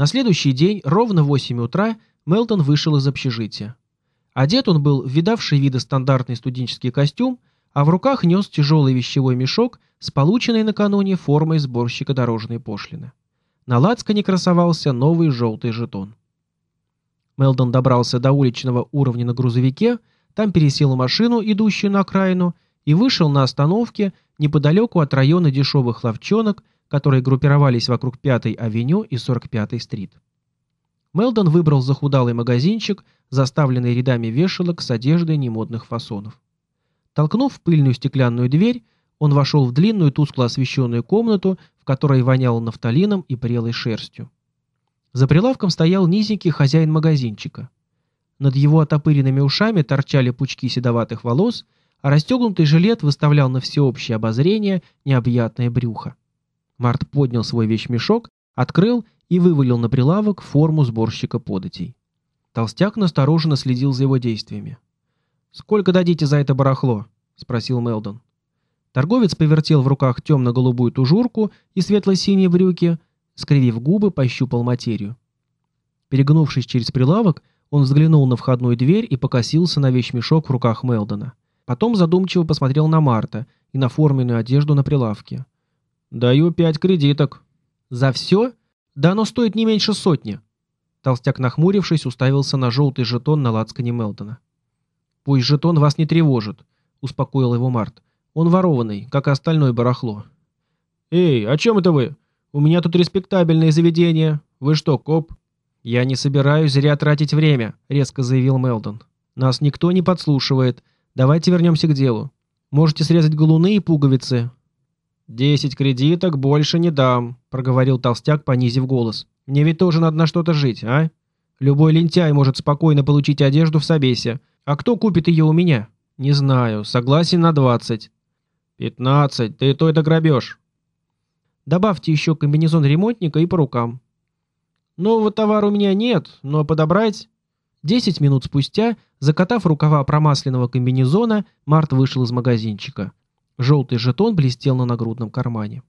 На следующий день, ровно в 8 утра, Мелтон вышел из общежития. Одет он был в видавший виды стандартный студенческий костюм, а в руках нес тяжелый вещевой мешок с полученной накануне формой сборщика дорожной пошлины. На лацкане красовался новый желтый жетон. Мелдон добрался до уличного уровня на грузовике, там пересел машину, идущую на окраину, и вышел на остановке неподалеку от района дешевых ловчонок, которые группировались вокруг 5-й авеню и 45-й стрит. Мелдон выбрал захудалый магазинчик, заставленный рядами вешалок с одеждой немодных фасонов. Толкнув пыльную стеклянную дверь, он вошел в длинную тускло освещенную комнату, в которой воняло нафталином и прелой шерстью. За прилавком стоял низенький хозяин магазинчика. Над его отопыренными ушами торчали пучки седоватых волос, а расстегнутый жилет выставлял на всеобщее обозрение необъятное брюхо. Март поднял свой вещмешок, открыл и вывалил на прилавок форму сборщика податей. Толстяк настороженно следил за его действиями. «Сколько дадите за это барахло?» — спросил Мелдон. Торговец повертел в руках темно-голубую тужурку и светло-синие брюки, скривив губы, пощупал материю. Перегнувшись через прилавок, он взглянул на входную дверь и покосился на вещмешок в руках Мелдона. Потом задумчиво посмотрел на Марта и на форменную одежду на прилавке. «Даю пять кредиток». «За все? Да оно стоит не меньше сотни». Толстяк, нахмурившись, уставился на желтый жетон на лацкане Мелдона. «Пусть жетон вас не тревожит», — успокоил его Март. «Он ворованный, как и остальное барахло». «Эй, о чем это вы? У меня тут респектабельное заведение. Вы что, коп?» «Я не собираюсь зря тратить время», — резко заявил Мелдон. «Нас никто не подслушивает. Давайте вернемся к делу. Можете срезать галуны и пуговицы». «Десять кредиток больше не дам», — проговорил толстяк, понизив голос. «Мне ведь тоже надо на что-то жить, а? Любой лентяй может спокойно получить одежду в Собесе. А кто купит ее у меня? Не знаю. Согласен на двадцать». «Пятнадцать. Ты то это грабеж». «Добавьте еще комбинезон ремонтника и по рукам». «Нового товара у меня нет, но подобрать...» Десять минут спустя, закатав рукава промасленного комбинезона, Март вышел из магазинчика. Желтый жетон блестел на нагрудном кармане.